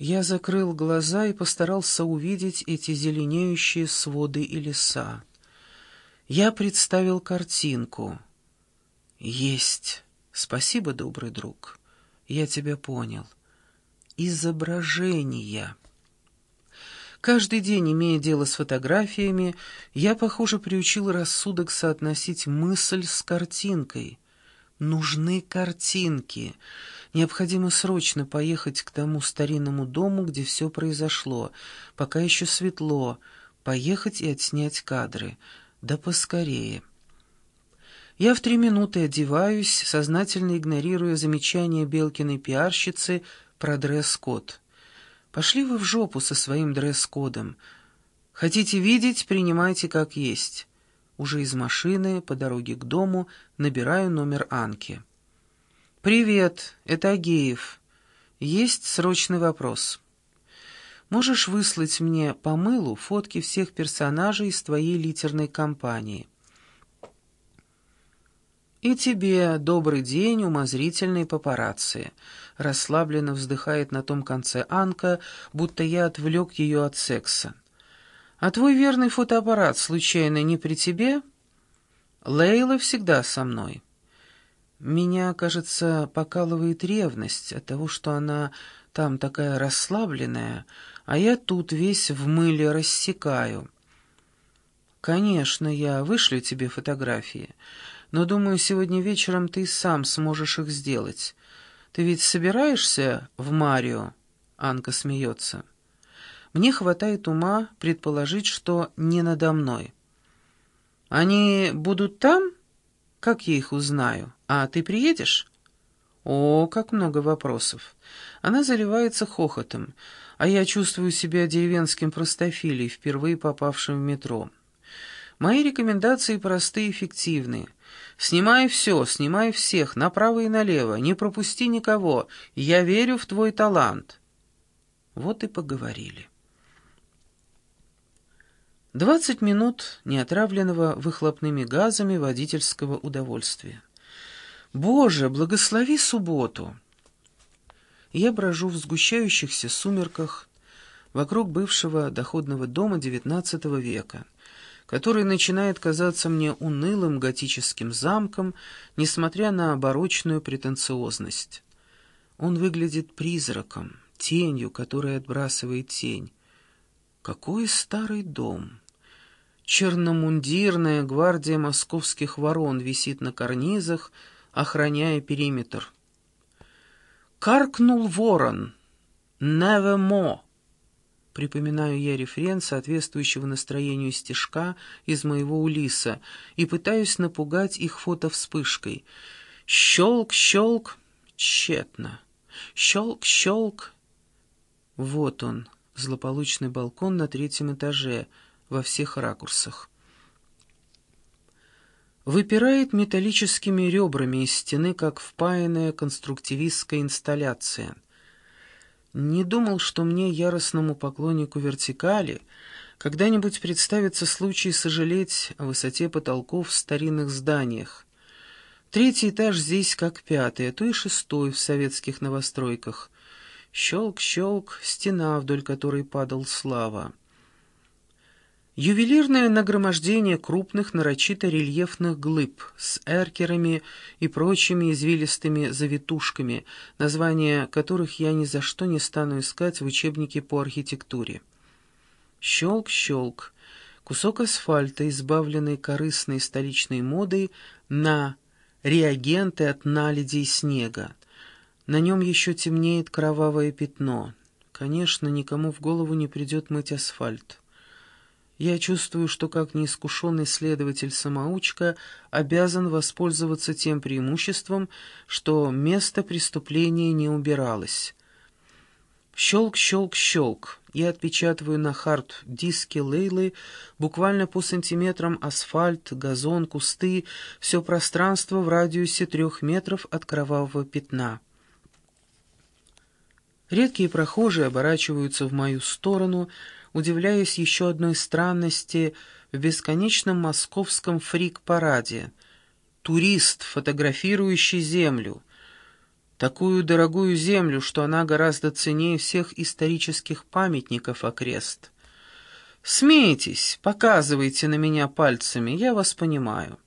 Я закрыл глаза и постарался увидеть эти зеленеющие своды и леса. Я представил картинку. Есть. Спасибо, добрый друг. Я тебя понял. Изображения. Каждый день, имея дело с фотографиями, я, похоже, приучил рассудок соотносить мысль с картинкой. Нужны картинки. Необходимо срочно поехать к тому старинному дому, где все произошло, пока еще светло, поехать и отснять кадры. Да поскорее. Я в три минуты одеваюсь, сознательно игнорируя замечания Белкиной пиарщицы про дресс-код. Пошли вы в жопу со своим дресс-кодом. Хотите видеть, принимайте как есть. Уже из машины, по дороге к дому, набираю номер Анки. «Привет, это Агеев. Есть срочный вопрос. Можешь выслать мне по мылу фотки всех персонажей из твоей литерной компании?» «И тебе добрый день, умозрительные папарацци», — расслабленно вздыхает на том конце Анка, будто я отвлек ее от секса. «А твой верный фотоаппарат, случайно, не при тебе?» «Лейла всегда со мной». Меня, кажется, покалывает ревность от того, что она там такая расслабленная, а я тут весь в мыле рассекаю. «Конечно, я вышлю тебе фотографии» но, думаю, сегодня вечером ты сам сможешь их сделать. Ты ведь собираешься в Марио?» Анка смеется. «Мне хватает ума предположить, что не надо мной». «Они будут там? Как я их узнаю? А ты приедешь?» «О, как много вопросов!» Она заливается хохотом, а я чувствую себя деревенским простофилей, впервые попавшим в метро. Мои рекомендации простые и эффективны. Снимай все, снимай всех, направо и налево, не пропусти никого. Я верю в твой талант. Вот и поговорили. Двадцать минут неотравленного выхлопными газами водительского удовольствия. Боже, благослови субботу! Я брожу в сгущающихся сумерках вокруг бывшего доходного дома XIX века — который начинает казаться мне унылым готическим замком, несмотря на оборочную претенциозность. Он выглядит призраком, тенью, которая отбрасывает тень. Какой старый дом! Черномундирная гвардия московских ворон висит на карнизах, охраняя периметр. Каркнул ворон. «Невемо!» Припоминаю я рефрен, соответствующего настроению стишка из моего Улиса, и пытаюсь напугать их фото-вспышкой. Щелк, щелк, тщетно. Щелк, щелк. Вот он, злополучный балкон на третьем этаже, во всех ракурсах. Выпирает металлическими ребрами из стены, как впаянная конструктивистская инсталляция — не думал, что мне, яростному поклоннику вертикали, когда-нибудь представится случай сожалеть о высоте потолков в старинных зданиях. Третий этаж здесь как пятый, а то и шестой в советских новостройках. Щелк-щелк, стена, вдоль которой падал слава. Ювелирное нагромождение крупных нарочито рельефных глыб с эркерами и прочими извилистыми завитушками, названия которых я ни за что не стану искать в учебнике по архитектуре. Щелк-щелк. Кусок асфальта, избавленный корыстной столичной модой на реагенты от наледи и снега. На нем еще темнеет кровавое пятно. Конечно, никому в голову не придет мыть асфальт. Я чувствую, что как неискушенный следователь-самоучка обязан воспользоваться тем преимуществом, что место преступления не убиралось. Щелк-щелк-щелк. Я отпечатываю на хард-диске Лейлы буквально по сантиметрам асфальт, газон, кусты, все пространство в радиусе трех метров от кровавого пятна. Редкие прохожие оборачиваются в мою сторону — удивляясь еще одной странности в бесконечном московском фрик-параде. Турист, фотографирующий землю. такую дорогую землю, что она гораздо ценнее всех исторических памятников окрест. Смейтесь, показывайте на меня пальцами, я вас понимаю.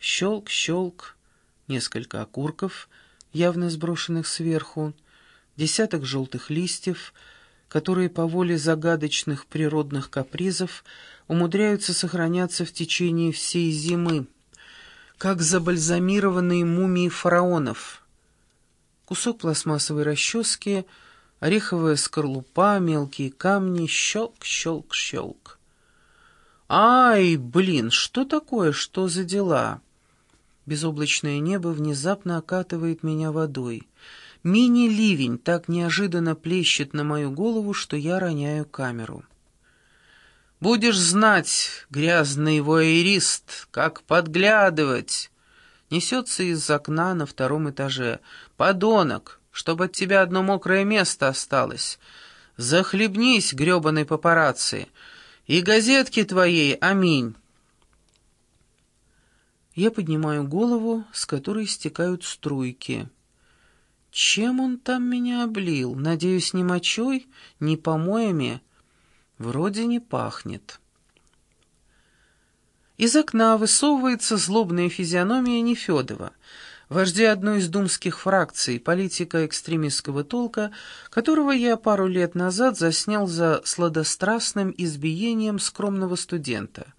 Щелк, щелк, несколько окурков, явно сброшенных сверху, десяток желтых листьев, которые по воле загадочных природных капризов умудряются сохраняться в течение всей зимы, как забальзамированные мумии фараонов. Кусок пластмассовой расчески, ореховая скорлупа, мелкие камни, щелк, щелк, щелк. «Ай, блин, что такое, что за дела?» Безоблачное небо внезапно окатывает меня водой. Мини-ливень так неожиданно плещет на мою голову, что я роняю камеру. «Будешь знать, грязный воэрист, как подглядывать!» Несется из окна на втором этаже. «Подонок, чтобы от тебя одно мокрое место осталось! Захлебнись, гребаной папарацци! И газетки твоей, аминь!» Я поднимаю голову, с которой стекают струйки. Чем он там меня облил? Надеюсь, не мочой, не помоями? Вроде не пахнет. Из окна высовывается злобная физиономия Нефедова, вождя одной из думских фракций, политика экстремистского толка, которого я пару лет назад заснял за сладострастным избиением скромного студента.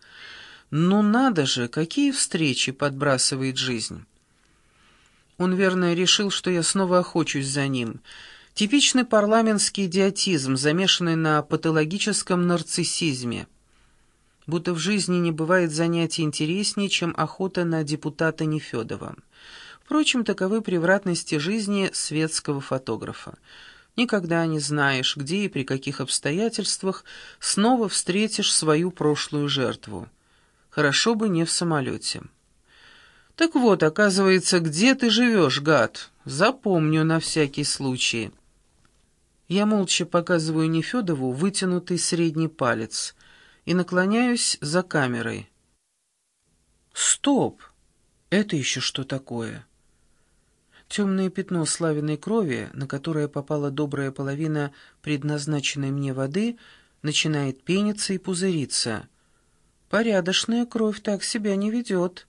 Ну надо же, какие встречи подбрасывает жизнь. Он, верно, решил, что я снова охочусь за ним. Типичный парламентский идиотизм, замешанный на патологическом нарциссизме. Будто в жизни не бывает занятий интереснее, чем охота на депутата Нефедова. Впрочем, таковы превратности жизни светского фотографа. Никогда не знаешь, где и при каких обстоятельствах снова встретишь свою прошлую жертву. Хорошо бы не в самолете. Так вот, оказывается, где ты живешь, гад? Запомню на всякий случай. Я молча показываю Нефедову вытянутый средний палец и наклоняюсь за камерой. Стоп! Это еще что такое? Темное пятно славиной крови, на которое попала добрая половина предназначенной мне воды, начинает пениться и пузыриться — Порядочная кровь так себя не ведет.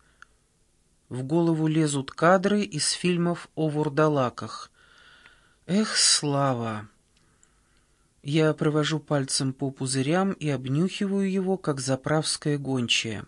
В голову лезут кадры из фильмов о вурдалаках. Эх, слава! Я провожу пальцем по пузырям и обнюхиваю его, как заправская гончая.